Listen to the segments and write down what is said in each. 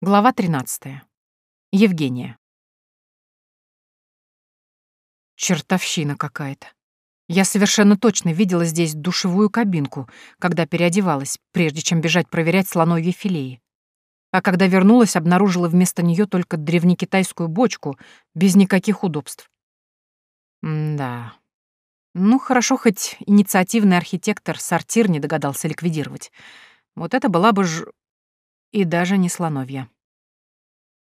Глава 13. Евгения. Чертовщина какая-то. Я совершенно точно видела здесь душевую кабинку, когда переодевалась, прежде чем бежать проверять слоновьи филеи. А когда вернулась, обнаружила вместо нее только древнекитайскую бочку, без никаких удобств. М да. Ну, хорошо, хоть инициативный архитектор сортир не догадался ликвидировать. Вот это была бы ж... И даже не слоновья.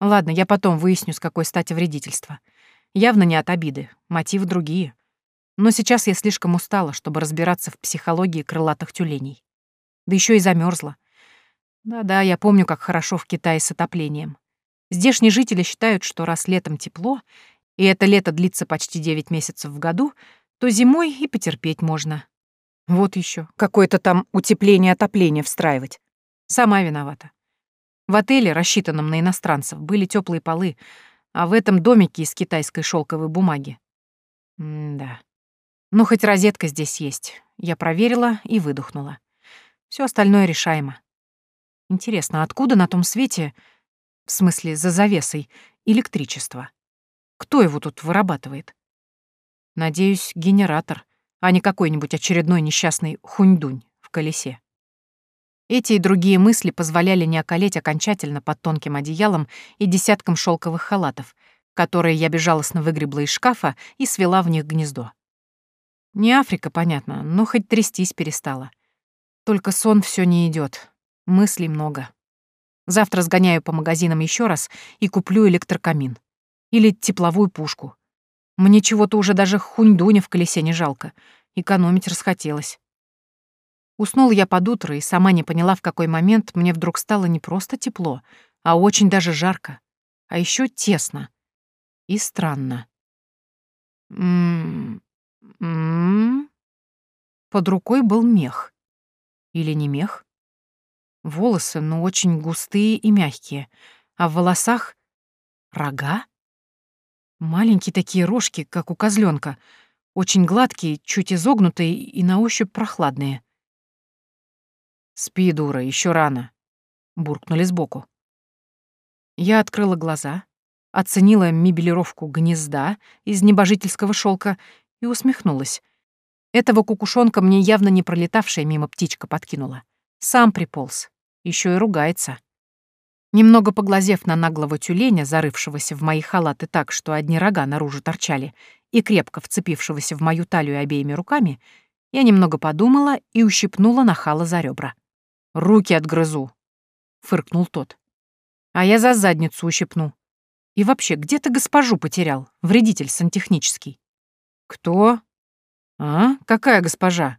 Ладно, я потом выясню, с какой стати вредительства. Явно не от обиды, мотивы другие. Но сейчас я слишком устала, чтобы разбираться в психологии крылатых тюленей. Да еще и замерзла. Да-да, я помню, как хорошо в Китае с отоплением. Здешние жители считают, что раз летом тепло, и это лето длится почти 9 месяцев в году, то зимой и потерпеть можно. Вот еще какое-то там утепление-отопление встраивать. Сама виновата. В отеле, рассчитанном на иностранцев, были теплые полы, а в этом домике из китайской шелковой бумаги. М-да. Ну, хоть розетка здесь есть. Я проверила и выдохнула. Все остальное решаемо. Интересно, откуда на том свете, в смысле за завесой, электричество? Кто его тут вырабатывает? Надеюсь, генератор, а не какой-нибудь очередной несчастный хуньдунь в колесе. Эти и другие мысли позволяли не околеть окончательно под тонким одеялом и десятком шелковых халатов, которые я безжалостно выгребла из шкафа и свела в них гнездо. Не Африка, понятно, но хоть трястись перестала. Только сон все не идет, мыслей много. Завтра сгоняю по магазинам еще раз и куплю электрокамин. Или тепловую пушку. Мне чего-то уже даже хуньдуня в колесе не жалко. Экономить расхотелось. Уснула я под утро и сама не поняла, в какой момент мне вдруг стало не просто тепло, а очень даже жарко. А еще тесно. И странно. М -м -м Под рукой был мех. Или не мех? Волосы, но очень густые и мягкие. А в волосах — рога? Маленькие такие рожки, как у козленка, очень гладкие, чуть изогнутые и на ощупь прохладные. «Спи, дура, еще рано», — буркнули сбоку. Я открыла глаза, оценила мебелировку гнезда из небожительского шелка и усмехнулась. Этого кукушонка мне явно не пролетавшая мимо птичка подкинула. Сам приполз. Еще и ругается. Немного поглазев на наглого тюленя, зарывшегося в мои халаты так, что одни рога наружу торчали, и крепко вцепившегося в мою талию обеими руками, я немного подумала и ущипнула нахала за ребра. Руки отгрызу, фыркнул тот. А я за задницу ущипну. И вообще, где ты госпожу потерял, вредитель сантехнический? Кто? А? Какая госпожа?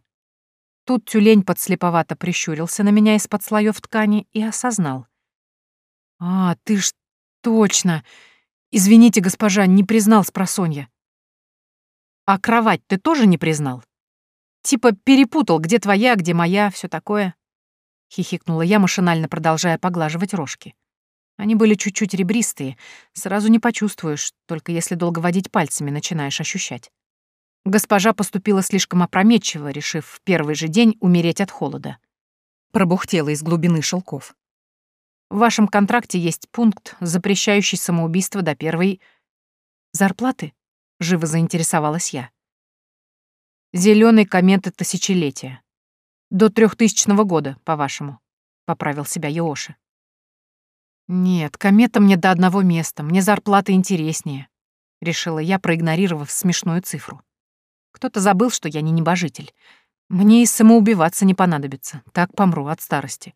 Тут тюлень подслеповато прищурился на меня из-под слоев ткани и осознал. А, ты ж точно. Извините, госпожа, не признал спросонья. А кровать ты тоже не признал? Типа перепутал, где твоя, где моя, все такое. — хихикнула я, машинально продолжая поглаживать рожки. Они были чуть-чуть ребристые, сразу не почувствуешь, только если долго водить пальцами начинаешь ощущать. Госпожа поступила слишком опрометчиво, решив в первый же день умереть от холода. Пробухтела из глубины шелков. В вашем контракте есть пункт, запрещающий самоубийство до первой... зарплаты? Живо заинтересовалась я. Зеленый кометы тысячелетия. До трехтысячного года, по-вашему, поправил себя Йоши. Нет, комета мне до одного места, мне зарплата интереснее, решила я, проигнорировав смешную цифру. Кто-то забыл, что я не небожитель. Мне и самоубиваться не понадобится, так помру от старости.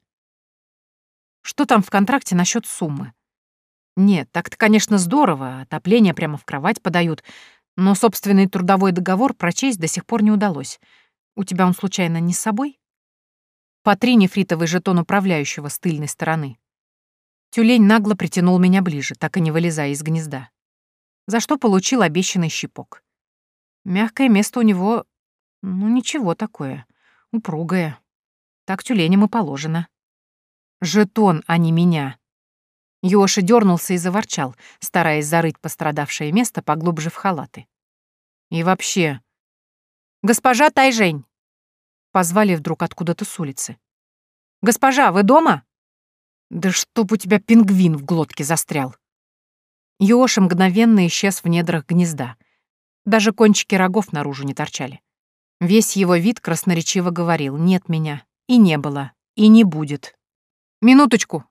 Что там в контракте насчет суммы? Нет, так-то, конечно, здорово, отопление прямо в кровать подают, но собственный трудовой договор прочесть до сих пор не удалось. У тебя он случайно не с собой? По три нефритовый жетон управляющего с тыльной стороны. Тюлень нагло притянул меня ближе, так и не вылезая из гнезда. За что получил обещанный щипок. Мягкое место у него, ну ничего такое, упругое. Так тюленям и положено. Жетон, а не меня. Ёша дернулся и заворчал, стараясь зарыть пострадавшее место поглубже в халаты. И вообще... «Госпожа Тайжень!» Позвали вдруг откуда-то с улицы. «Госпожа, вы дома?» Да чтоб у тебя пингвин в глотке застрял. Ёша мгновенно исчез в недрах гнезда. Даже кончики рогов наружу не торчали. Весь его вид красноречиво говорил «нет меня». И не было, и не будет. «Минуточку!»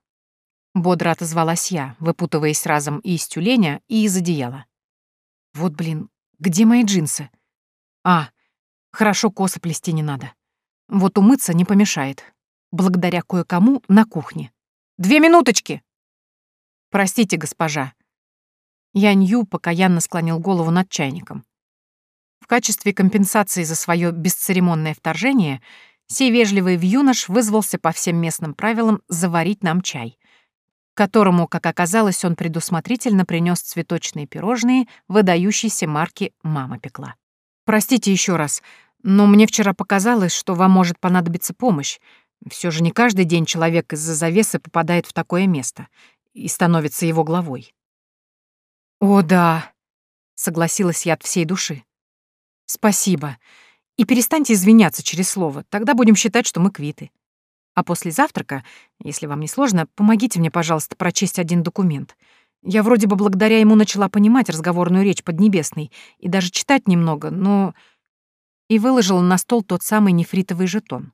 Бодро отозвалась я, выпутываясь разом и из тюленя, и из одеяла. «Вот, блин, где мои джинсы?» «А, хорошо, косы плести не надо. Вот умыться не помешает. Благодаря кое-кому на кухне. Две минуточки!» «Простите, госпожа». Янью покаянно склонил голову над чайником. В качестве компенсации за свое бесцеремонное вторжение сей вежливый вьюнош вызвался по всем местным правилам заварить нам чай, которому, как оказалось, он предусмотрительно принес цветочные пирожные выдающейся марки «Мама пекла». «Простите еще раз, но мне вчера показалось, что вам может понадобиться помощь. Все же не каждый день человек из-за завесы попадает в такое место и становится его главой. «О, да», — согласилась я от всей души. «Спасибо. И перестаньте извиняться через слово, тогда будем считать, что мы квиты. А после завтрака, если вам не сложно, помогите мне, пожалуйста, прочесть один документ. Я вроде бы благодаря ему начала понимать разговорную речь Поднебесной и даже читать немного, но...» И выложила на стол тот самый нефритовый жетон.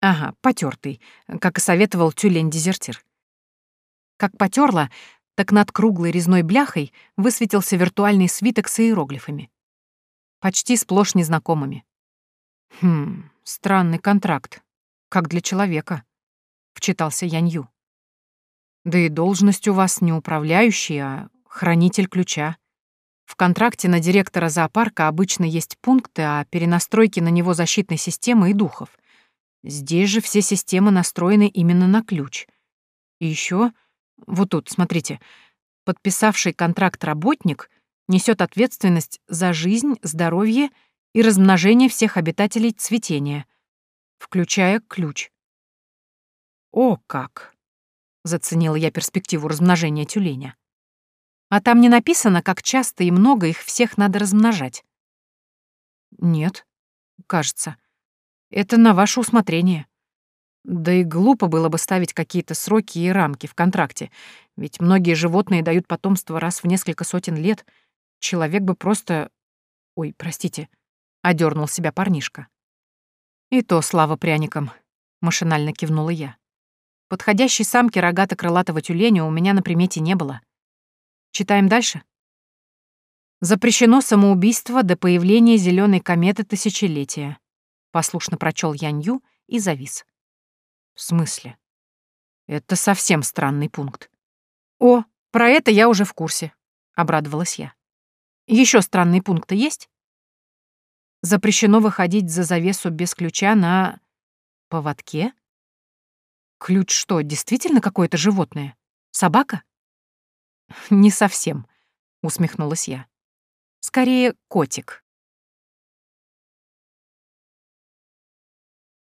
Ага, потертый, как и советовал тюлень-дезертир. Как потерла, так над круглой резной бляхой высветился виртуальный свиток с иероглифами. Почти сплошь незнакомыми. Хм, странный контракт. Как для человека, — вчитался Янью. Да и должность у вас не управляющий, а хранитель ключа. В контракте на директора зоопарка обычно есть пункты о перенастройке на него защитной системы и духов. Здесь же все системы настроены именно на ключ. И еще, вот тут, смотрите, подписавший контракт работник несет ответственность за жизнь, здоровье и размножение всех обитателей цветения, включая ключ. «О, как!» — заценила я перспективу размножения тюленя. «А там не написано, как часто и много их всех надо размножать?» «Нет, кажется. Это на ваше усмотрение. Да и глупо было бы ставить какие-то сроки и рамки в контракте, ведь многие животные дают потомство раз в несколько сотен лет. Человек бы просто... Ой, простите, одернул себя парнишка. И то слава пряникам, машинально кивнула я. Подходящей самки рогато-крылатого тюленя у меня на примете не было. Читаем дальше? Запрещено самоубийство до появления зеленой кометы тысячелетия. Послушно прочел Янью и завис. В смысле? Это совсем странный пункт. О, про это я уже в курсе, обрадовалась я. Еще странные пункты есть? Запрещено выходить за завесу без ключа на... поводке? Ключ что, действительно какое-то животное? Собака? Не совсем, усмехнулась я. Скорее, котик.